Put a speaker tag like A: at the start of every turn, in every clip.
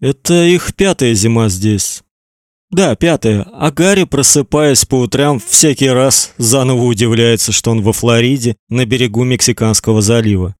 A: Это их пятая зима здесь. Да, пятая. А Гарри, просыпаясь по утрам, всякий раз заново удивляется, что он во Флориде, на берегу Мексиканского залива.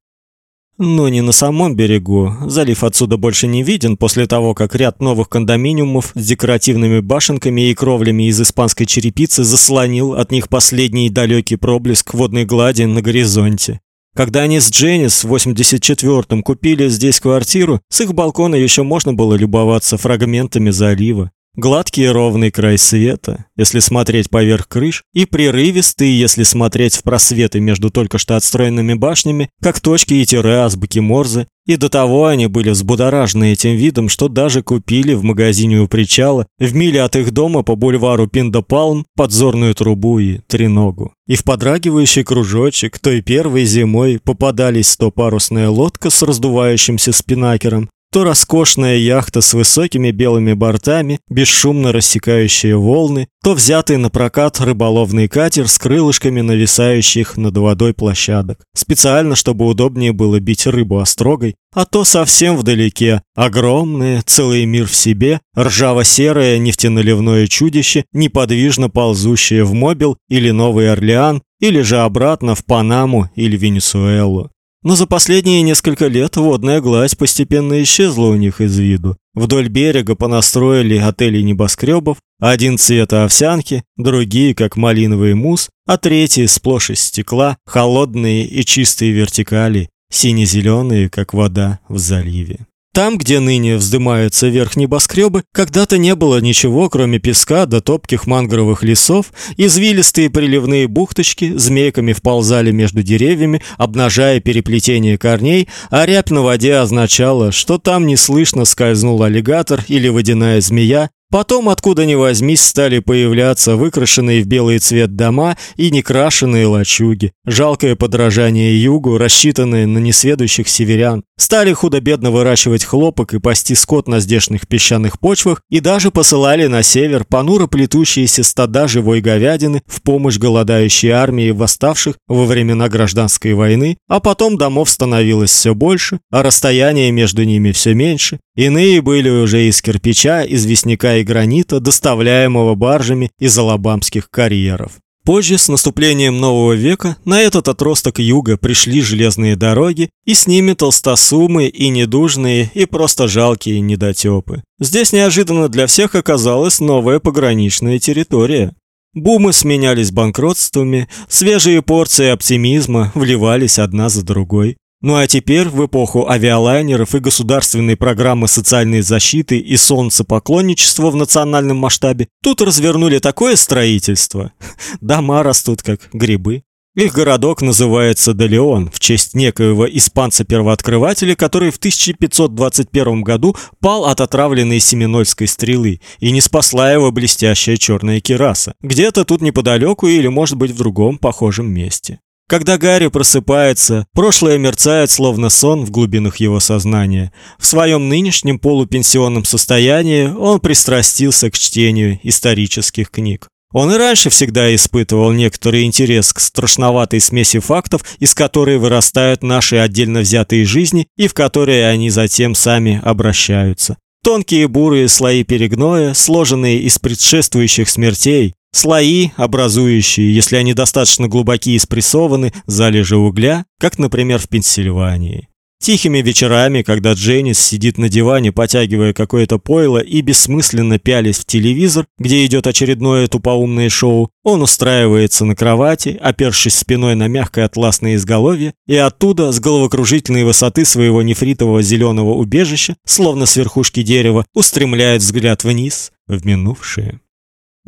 A: Но не на самом берегу. Залив отсюда больше не виден после того, как ряд новых кондоминиумов с декоративными башенками и кровлями из испанской черепицы заслонил от них последний далекий проблеск водной глади на горизонте. Когда они с Дженнис в 84-м купили здесь квартиру, с их балкона еще можно было любоваться фрагментами залива. Гладкий и ровный край света, если смотреть поверх крыш, и прерывистый, если смотреть в просветы между только что отстроенными башнями, как точки и тире азбуки Морзе, и до того они были взбудоражены этим видом, что даже купили в магазине у причала, в миле от их дома по бульвару Пиндопалм, подзорную трубу и треногу. И в подрагивающий кружочек той первой зимой попадались то парусная лодка с раздувающимся спинакером, то роскошная яхта с высокими белыми бортами, бесшумно рассекающая волны, то взятый на прокат рыболовный катер с крылышками нависающих над водой площадок, специально чтобы удобнее было бить рыбу острогой, а то совсем вдалеке огромное, целый мир в себе, ржаво-серое нефтеналивное чудище, неподвижно ползущее в Мобил или Новый Орлеан, или же обратно в Панаму или Венесуэлу. Но за последние несколько лет водная гладь постепенно исчезла у них из виду. Вдоль берега понастроили отели небоскребов, один цвета овсянки, другие как малиновый мусс, а третий сплошь из стекла, холодные и чистые вертикали, сине-зеленые, как вода в заливе. Там, где ныне вздымаются вверх небоскребы, когда-то не было ничего, кроме песка до да топких мангровых лесов, извилистые приливные бухточки змейками вползали между деревьями, обнажая переплетение корней, а рябь на воде означала, что там неслышно скользнул аллигатор или водяная змея, Потом, откуда ни возьмись, стали появляться выкрашенные в белый цвет дома и некрашенные лачуги. Жалкое подражание югу, рассчитанное на несведущих северян. Стали худо-бедно выращивать хлопок и пасти скот на здешних песчаных почвах и даже посылали на север понуро плетущиеся стада живой говядины в помощь голодающей армии восставших во времена гражданской войны, а потом домов становилось все больше, а расстояние между ними все меньше. Иные были уже из кирпича, известняка и гранита, доставляемого баржами из алабамских карьеров. Позже, с наступлением нового века, на этот отросток юга пришли железные дороги, и с ними толстосумы и недужные, и просто жалкие недотепы. Здесь неожиданно для всех оказалась новая пограничная территория. Бумы сменялись банкротствами, свежие порции оптимизма вливались одна за другой. Ну а теперь, в эпоху авиалайнеров и государственной программы социальной защиты и солнцепоклонничества в национальном масштабе, тут развернули такое строительство. Дома растут как грибы. Их городок называется Делеон в честь некоего испанца-первооткрывателя, который в 1521 году пал от отравленной семинольской стрелы, и не спасла его блестящая черная кираса. Где-то тут неподалеку или, может быть, в другом похожем месте. Когда Гарри просыпается, прошлое мерцает словно сон в глубинах его сознания. В своем нынешнем полупенсионном состоянии он пристрастился к чтению исторических книг. Он и раньше всегда испытывал некоторый интерес к страшноватой смеси фактов, из которой вырастают наши отдельно взятые жизни и в которые они затем сами обращаются. Тонкие бурые слои перегноя, сложенные из предшествующих смертей, Слои, образующие, если они достаточно глубоки и спрессованы, залежи угля, как, например, в Пенсильвании. Тихими вечерами, когда Дженнис сидит на диване, потягивая какое-то пойло и бессмысленно пялясь в телевизор, где идет очередное тупоумное шоу, он устраивается на кровати, опершись спиной на мягкое атласное изголовье, и оттуда, с головокружительной высоты своего нефритового зеленого убежища, словно с верхушки дерева, устремляет взгляд вниз, в минувшее.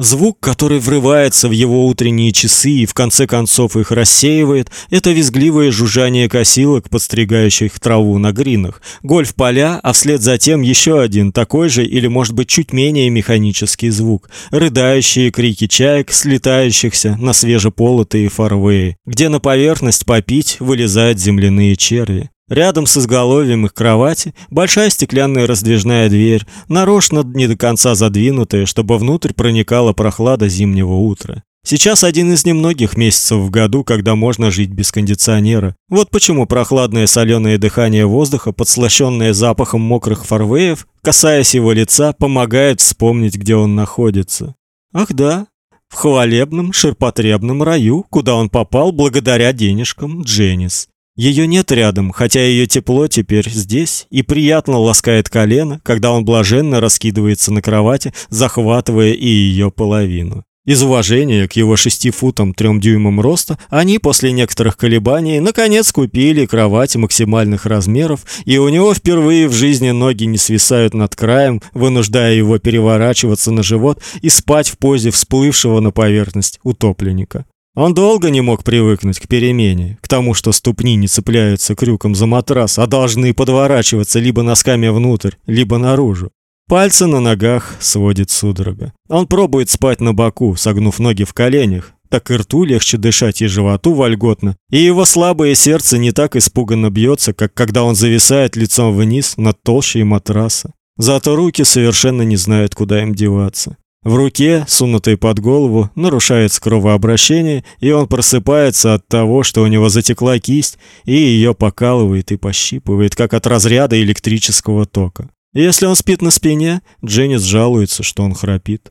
A: Звук, который врывается в его утренние часы и в конце концов их рассеивает, это визгливое жужжание косилок, подстригающих траву на гринах, гольф-поля, а вслед за тем еще один такой же или, может быть, чуть менее механический звук, рыдающие крики чаек, слетающихся на свежеполотые фарвеи, где на поверхность попить вылезают земляные черви. Рядом с изголовьем их кровати большая стеклянная раздвижная дверь, нарочно не до конца задвинутая, чтобы внутрь проникала прохлада зимнего утра. Сейчас один из немногих месяцев в году, когда можно жить без кондиционера. Вот почему прохладное соленое дыхание воздуха, подслащённое запахом мокрых форвеев, касаясь его лица, помогает вспомнить, где он находится. Ах да, в хвалебном, ширпотребном раю, куда он попал благодаря денежкам Дженнис. Ее нет рядом, хотя ее тепло теперь здесь и приятно ласкает колено, когда он блаженно раскидывается на кровати, захватывая и ее половину. Из уважения к его шести футам трем дюймам роста, они после некоторых колебаний наконец купили кровать максимальных размеров, и у него впервые в жизни ноги не свисают над краем, вынуждая его переворачиваться на живот и спать в позе всплывшего на поверхность утопленника. Он долго не мог привыкнуть к перемене, к тому, что ступни не цепляются крюком за матрас, а должны подворачиваться либо носками внутрь, либо наружу. Пальцы на ногах сводит судорога. Он пробует спать на боку, согнув ноги в коленях. Так и рту легче дышать и животу вольготно, и его слабое сердце не так испуганно бьется, как когда он зависает лицом вниз над толщей матраса. Зато руки совершенно не знают, куда им деваться. В руке, сунутой под голову, нарушается кровообращение, и он просыпается от того, что у него затекла кисть, и ее покалывает и пощипывает, как от разряда электрического тока. Если он спит на спине, Дженнис жалуется, что он храпит.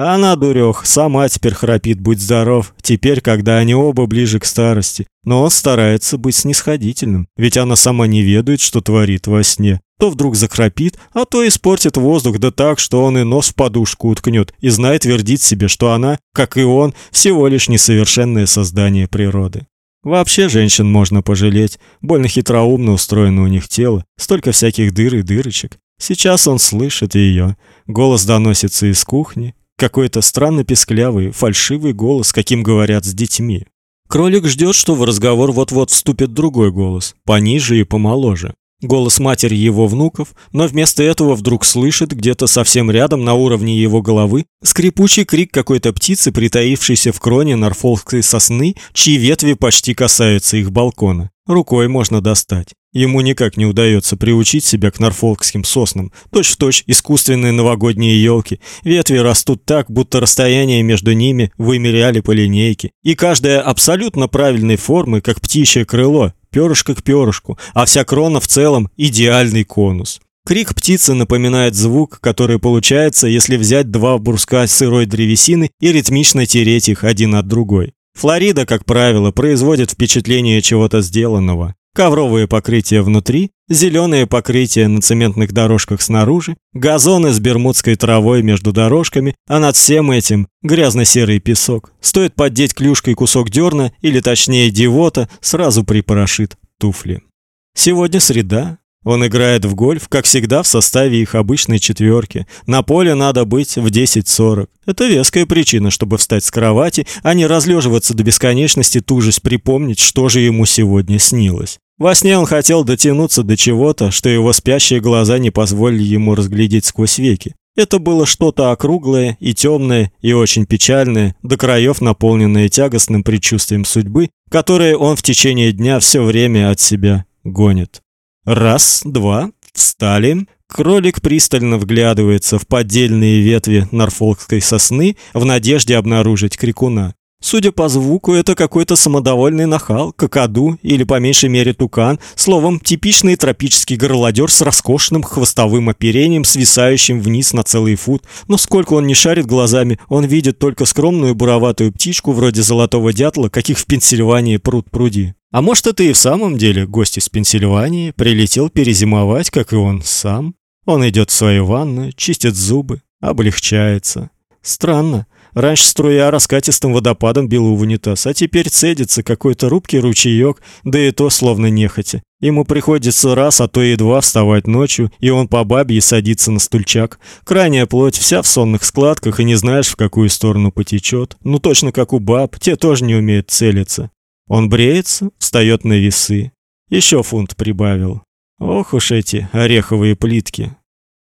A: А она, дурех, сама теперь храпит, будь здоров, теперь, когда они оба ближе к старости. Но он старается быть снисходительным, ведь она сама не ведает, что творит во сне. То вдруг захрапит, а то испортит воздух да так, что он и нос в подушку уткнет, и знает твердить себе, что она, как и он, всего лишь несовершенное создание природы. Вообще женщин можно пожалеть, больно хитроумно устроено у них тело, столько всяких дыр и дырочек. Сейчас он слышит ее. Голос доносится из кухни, какой-то странно песклявый, фальшивый голос, каким говорят с детьми. Кролик ждет, что в разговор вот-вот вступит другой голос, пониже и помоложе. Голос матери его внуков, но вместо этого вдруг слышит где-то совсем рядом на уровне его головы скрипучий крик какой-то птицы, притаившейся в кроне норфолкской сосны, чьи ветви почти касаются их балкона. Рукой можно достать. Ему никак не удается приучить себя к норфолкским соснам. Точь-в-точь искусственные новогодние елки. Ветви растут так, будто расстояние между ними вымеряли по линейке. И каждая абсолютно правильной формы, как птичье крыло, перышко к перышку, а вся крона в целом идеальный конус. Крик птицы напоминает звук, который получается, если взять два бруска сырой древесины и ритмично тереть их один от другой. Флорида, как правило, производит впечатление чего-то сделанного. Ковровые покрытия внутри, зеленые покрытия на цементных дорожках снаружи, газоны с бермудской травой между дорожками, а над всем этим грязно-серый песок. Стоит поддеть клюшкой кусок дерна, или точнее дивота, сразу припорошит туфли. Сегодня среда, он играет в гольф, как всегда, в составе их обычной четверки. На поле надо быть в 10:40. Это веская причина, чтобы встать с кровати, а не разлеживаться до бесконечности, тужась припомнить, что же ему сегодня снилось. Во сне он хотел дотянуться до чего-то, что его спящие глаза не позволили ему разглядеть сквозь веки. Это было что-то округлое и темное, и очень печальное, до краев наполненное тягостным предчувствием судьбы, которое он в течение дня все время от себя гонит. Раз, два, встали. Кролик пристально вглядывается в поддельные ветви норфолкской сосны в надежде обнаружить крикуна. Судя по звуку, это какой-то самодовольный нахал, какаду или по меньшей мере тукан, словом, типичный тропический горлодер с роскошным хвостовым оперением, свисающим вниз на целый фут. Но сколько он не шарит глазами, он видит только скромную буроватую птичку вроде золотого дятла, каких в Пенсильвании пруд-пруди. А может, это и в самом деле гость из Пенсильвании прилетел перезимовать, как и он сам? Он идет в свою ванную, чистит зубы, облегчается. Странно. Раньше струя раскатистым водопадом била в унитаз, а теперь цедится какой-то рубкий ручеек, да и то словно нехотя. Ему приходится раз, а то и два вставать ночью, и он по бабье садится на стульчак. Крайняя плоть вся в сонных складках, и не знаешь, в какую сторону потечет. Ну точно как у баб, те тоже не умеют целиться. Он бреется, встает на весы. Еще фунт прибавил. Ох уж эти ореховые плитки.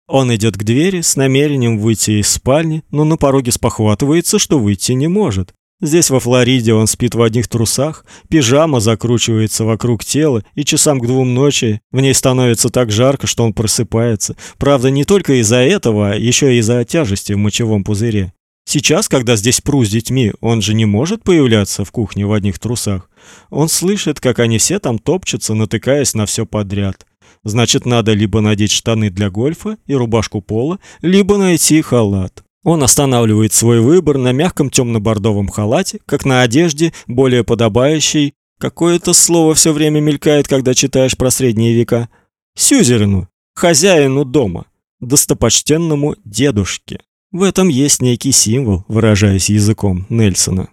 A: Он идет к двери с намерением выйти из спальни, но на пороге спохватывается, что выйти не может. Здесь во Флориде он спит в одних трусах, пижама закручивается вокруг тела, и часам к двум ночи в ней становится так жарко, что он просыпается. Правда, не только из-за этого, а еще и из-за тяжести в мочевом пузыре. Сейчас, когда здесь Пру с детьми, он же не может появляться в кухне в одних трусах. Он слышит, как они все там топчутся, натыкаясь на все подряд. Значит, надо либо надеть штаны для гольфа и рубашку пола, либо найти халат. Он останавливает свой выбор на мягком темно-бордовом халате, как на одежде, более подобающей. Какое-то слово все время мелькает, когда читаешь про средние века. Сюзерену, хозяину дома, достопочтенному дедушке. В этом есть некий символ, выражаясь языком Нельсона.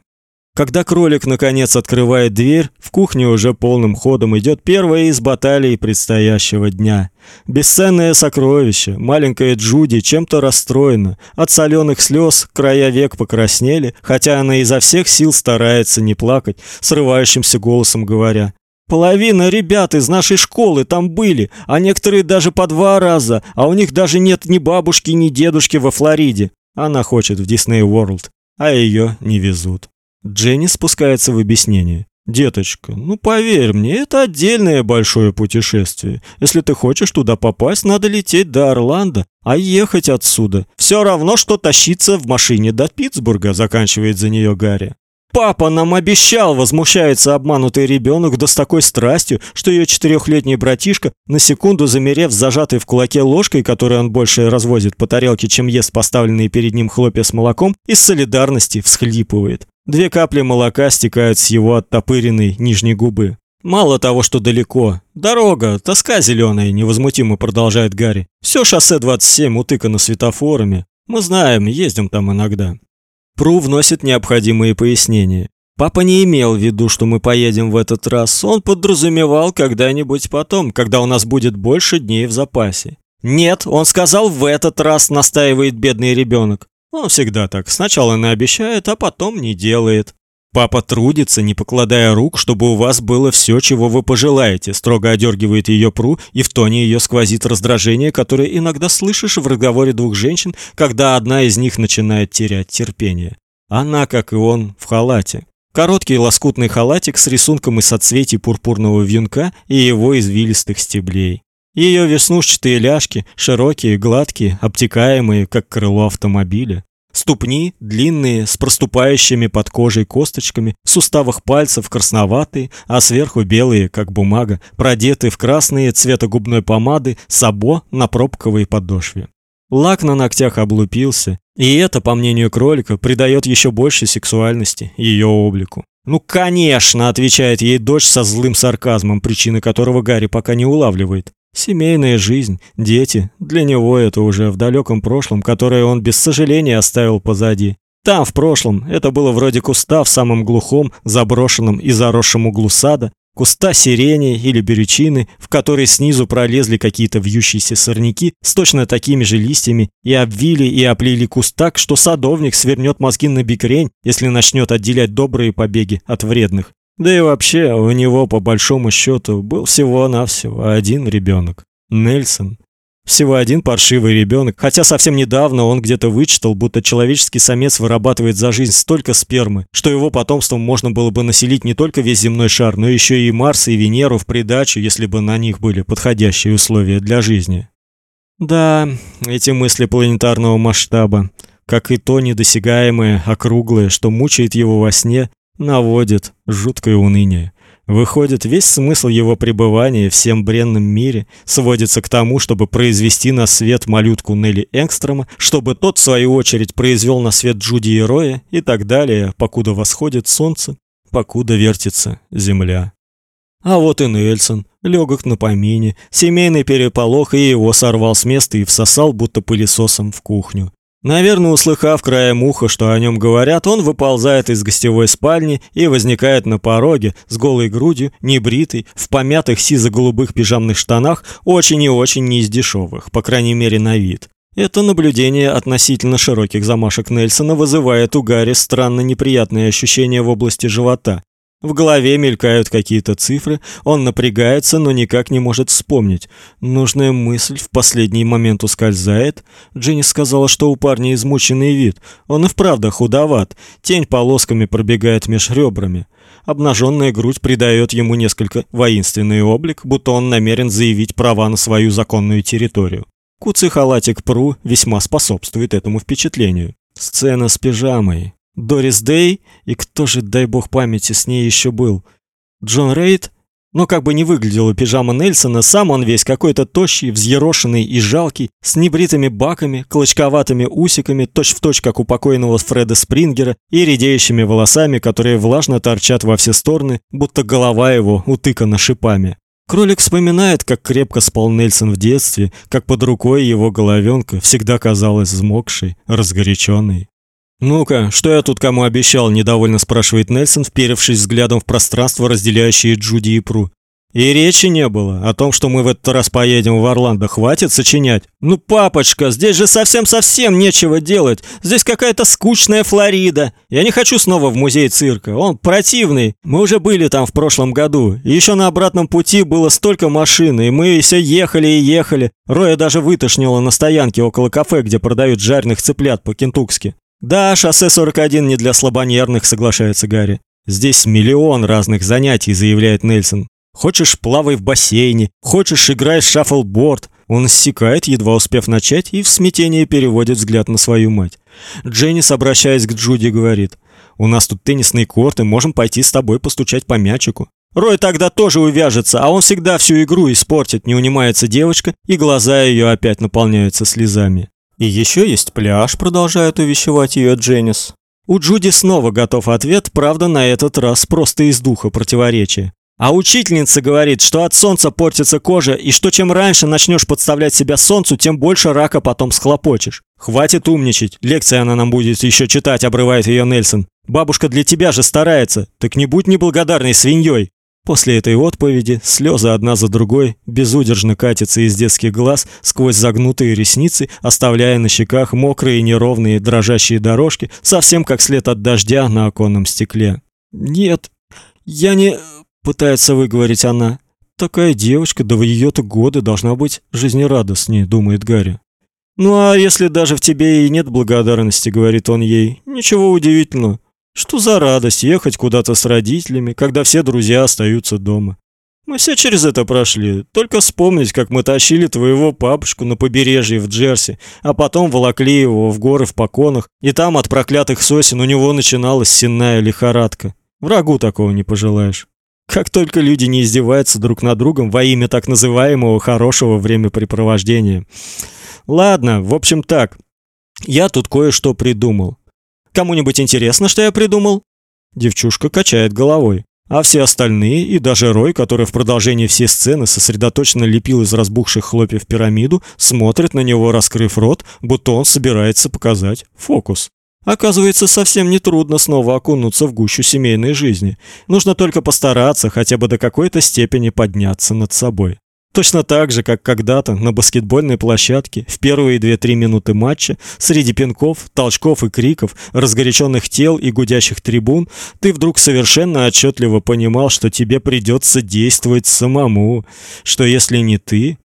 A: Когда кролик наконец открывает дверь, в кухне уже полным ходом идет первая из баталий предстоящего дня. Бесценное сокровище, маленькая Джуди чем-то расстроена. От соленых слез края век покраснели, хотя она изо всех сил старается не плакать, срывающимся голосом говоря: Половина ребят из нашей школы там были, а некоторые даже по два раза, а у них даже нет ни бабушки, ни дедушки во Флориде. Она хочет в Disney World, а ее не везут. Дженни спускается в объяснение. Деточка, ну поверь мне, это отдельное большое путешествие. Если ты хочешь туда попасть, надо лететь до Орландо, а ехать отсюда все равно что тащиться в машине до Питтсбурга, заканчивает за нее Гарри. Папа нам обещал, возмущается обманутый ребенок да с такой страстью, что ее четырехлетний братишка, на секунду замерев зажатой в кулаке ложкой, которую он больше развозит по тарелке, чем ест поставленные перед ним хлопья с молоком, из солидарности всхлипывает. Две капли молока стекают с его оттопыренной нижней губы. Мало того, что далеко. Дорога, тоска зеленая, невозмутимо продолжает Гарри. Все шоссе 27 утыкано светофорами. Мы знаем, ездим там иногда. Пру вносит необходимые пояснения. Папа не имел в виду, что мы поедем в этот раз. Он подразумевал когда-нибудь потом, когда у нас будет больше дней в запасе. Нет, он сказал в этот раз, настаивает бедный ребенок. Он всегда так. Сначала наобещает, а потом не делает. Папа трудится, не покладая рук, чтобы у вас было все, чего вы пожелаете, строго одергивает ее Пру, и в тоне ее сквозит раздражение, которое иногда слышишь в разговоре двух женщин, когда одна из них начинает терять терпение. Она, как и он, в халате. Короткий лоскутный халатик с рисунком из соцветий пурпурного вьюнка и его извилистых стеблей. Ее веснушчатые ляжки, широкие, гладкие, обтекаемые, как крыло автомобиля. Ступни длинные, с проступающими под кожей косточками, в суставах пальцев красноватые, а сверху белые, как бумага, продеты в красные цвета губной помады сабо на пробковой подошве. Лак на ногтях облупился, и это, по мнению кролика, придает еще больше сексуальности ее облику. «Ну, конечно!» – отвечает ей дочь со злым сарказмом, причины которого Гарри пока не улавливает. Семейная жизнь, дети, для него это уже в далеком прошлом, которое он без сожаления оставил позади. Там, в прошлом, это было вроде куста в самом глухом, заброшенном и заросшем углу сада, куста сирени или берючины, в которой снизу пролезли какие-то вьющиеся сорняки с точно такими же листьями и обвили и оплели куст так, что садовник свернет мозги на бикрень, если начнет отделять добрые побеги от вредных. Да и вообще, у него по большому счету был всего-навсего один ребенок – Нельсон. Всего один паршивый ребенок, хотя совсем недавно он где-то вычитал, будто человеческий самец вырабатывает за жизнь столько спермы, что его потомством можно было бы населить не только весь земной шар, но еще и Марс и Венеру в придачу, если бы на них были подходящие условия для жизни. Да, эти мысли планетарного масштаба, как и то недосягаемое, округлое, что мучает его во сне, наводит жуткое уныние. Выходит, весь смысл его пребывания в всем бренном мире сводится к тому, чтобы произвести на свет малютку Нелли Энгстрома, чтобы тот в свою очередь произвел на свет Джуди и Роя и так далее, покуда восходит солнце, покуда вертится земля. А вот и Нельсон, легок на помине, семейный переполох и его сорвал с места и всосал будто пылесосом в кухню. Наверное, услыхав краем уха, что о нем говорят, он выползает из гостевой спальни и возникает на пороге с голой грудью, небритый, в помятых сизо-голубых пижамных штанах, очень и очень не из дешевых, по крайней мере на вид. Это наблюдение относительно широких замашек Нельсона вызывает у Гарри странно неприятные ощущения в области живота. В голове мелькают какие-то цифры, он напрягается, но никак не может вспомнить. Нужная мысль в последний момент ускользает. Дженни сказала, что у парня измученный вид. Он и вправду худоват. Тень полосками пробегает меж ребрами. Обнаженная грудь придает ему несколько воинственный облик, будто он намерен заявить права на свою законную территорию. Куцый халатик Пру весьма способствует этому впечатлению. Сцена с пижамой. Дорис Дэй и кто же, дай бог памяти, с ней еще был? Джон Рейд? Но как бы не выглядела пижама Нельсона, сам он весь какой-то тощий, взъерошенный и жалкий, с небритыми баками, клочковатыми усиками, точь-в-точь как у покойного Фреда Спрингера, и редеющими волосами, которые влажно торчат во все стороны, будто голова его утыкана шипами. Кролик вспоминает, как крепко спал Нельсон в детстве, как под рукой его головенка всегда казалась взмокшей, разгоряченной. «Ну-ка, что я тут кому обещал?» – недовольно спрашивает Нельсон, вперевшись взглядом в пространство, разделяющее Джуди и Пру. И речи не было о том, что мы в этот раз поедем в Орландо. Хватит сочинять. Ну, папочка, здесь же совсем-совсем нечего делать. Здесь какая-то скучная Флорида. Я не хочу снова в музей цирка. Он противный. Мы уже были там в прошлом году. И еще на обратном пути было столько машин, и мы все ехали и ехали. Роя даже вытошнило на стоянке около кафе, где продают жареных цыплят по-кентукски. Да, шоссе 41 не для слабонервных, соглашается Гарри. Здесь миллион разных занятий, заявляет Нельсон. Хочешь, плавай в бассейне, хочешь, играй в шаффлборд. Он иссякает, едва успев начать, и в смятении переводит взгляд на свою мать. Дженнис, обращаясь к Джуди, говорит: "У нас тут теннисные корты, можем пойти с тобой постучать по мячику". Рой тогда тоже увяжется, а он всегда всю игру испортит, не унимается девочка, и глаза ее опять наполняются слезами. И еще есть пляж, продолжает увещевать ее Дженнис. У Джуди снова готов ответ, правда, на этот раз просто из духа противоречия. А учительница говорит, что от солнца портится кожа, и что чем раньше начнешь подставлять себя солнцу, тем больше рака потом схлопочешь. Хватит умничать. Лекции она нам будет еще читать, обрывает ее Нельсон. Бабушка для тебя же старается. Так не будь неблагодарной свиньей. После этой отповеди слезы одна за другой безудержно катятся из детских глаз сквозь загнутые ресницы, оставляя на щеках мокрые неровные дрожащие дорожки, совсем как след от дождя на оконном стекле. Нет, я не пытается выговорить она. Такая девочка, да в ее-то годы должна быть жизнерадостнее, думает Гарри. Ну а если даже в тебе и нет благодарности, говорит он ей. Ничего удивительного. Что за радость ехать куда-то с родителями, когда все друзья остаются дома? Мы все через это прошли. Только вспомнить, как мы тащили твоего папушку на побережье в Джерси, а потом волокли его в горы в Поконах, и там от проклятых сосен у него начиналась сенная лихорадка. Врагу такого не пожелаешь. Как только люди не издеваются друг над другом во имя так называемого хорошего времяпрепровождения. Ладно, в общем так. Я тут кое-что придумал. Кому-нибудь интересно, что я придумал? Девчушка качает головой. А все остальные, и даже Рой, который в продолжении всей сцены сосредоточенно лепил из разбухших хлопьев пирамиду, смотрит на него, раскрыв рот, будто он собирается показать фокус. Оказывается, совсем не трудно снова окунуться в гущу семейной жизни. Нужно только постараться хотя бы до какой-то степени подняться над собой. Точно так же, как когда-то на баскетбольной площадке в первые 2-3 минуты матча среди пинков, толчков и криков, разгоряченных тел и гудящих трибун, ты вдруг совершенно отчетливо понимал, что тебе придется действовать самому, что если не ты,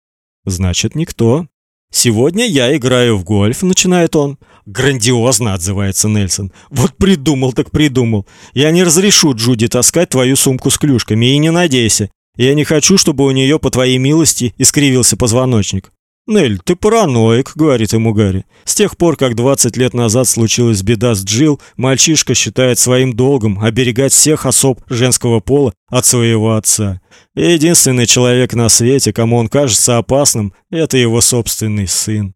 A: значит никто. Сегодня я играю в гольф, начинает он. Грандиозно отзывается Нельсон. Вот придумал так придумал. Я не разрешу Джуди таскать твою сумку с клюшками и не надейся. Я не хочу, чтобы у нее, по твоей милости, искривился позвоночник. Нель, ты параноик, говорит ему Гарри. С тех пор, как 20 лет назад случилась беда с Джил, мальчишка считает своим долгом оберегать всех особ женского пола от своего отца. И единственный человек на свете, кому он кажется опасным, это его собственный сын.